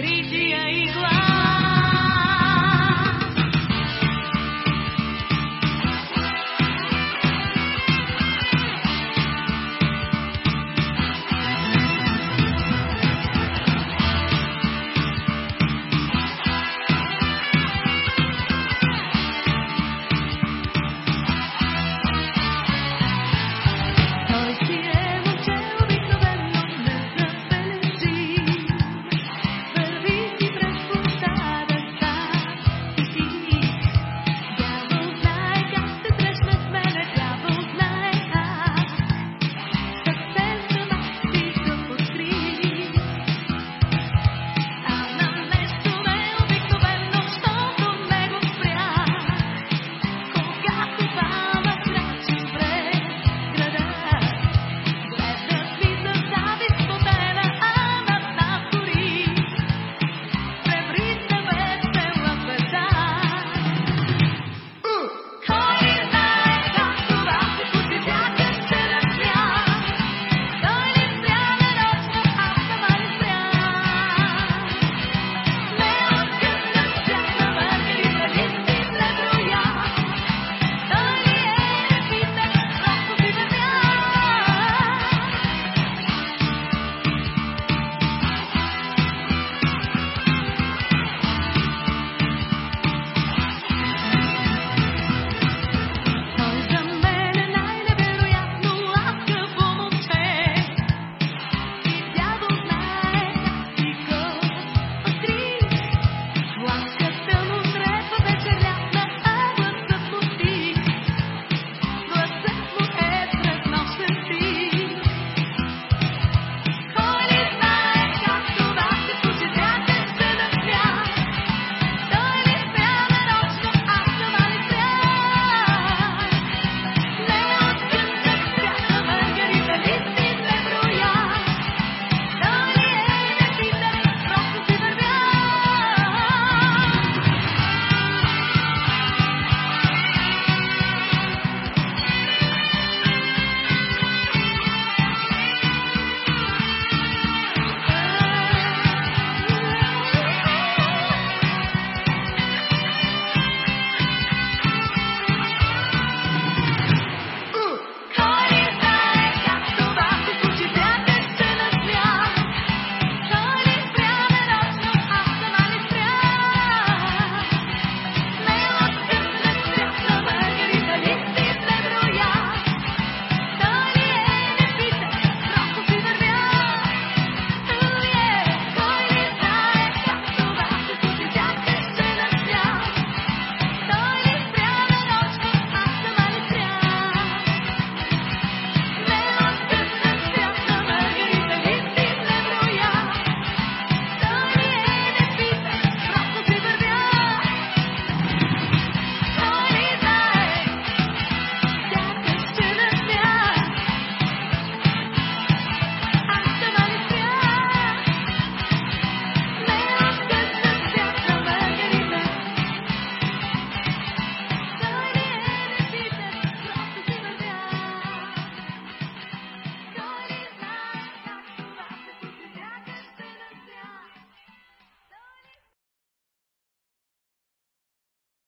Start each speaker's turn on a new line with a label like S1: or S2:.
S1: alegria igual.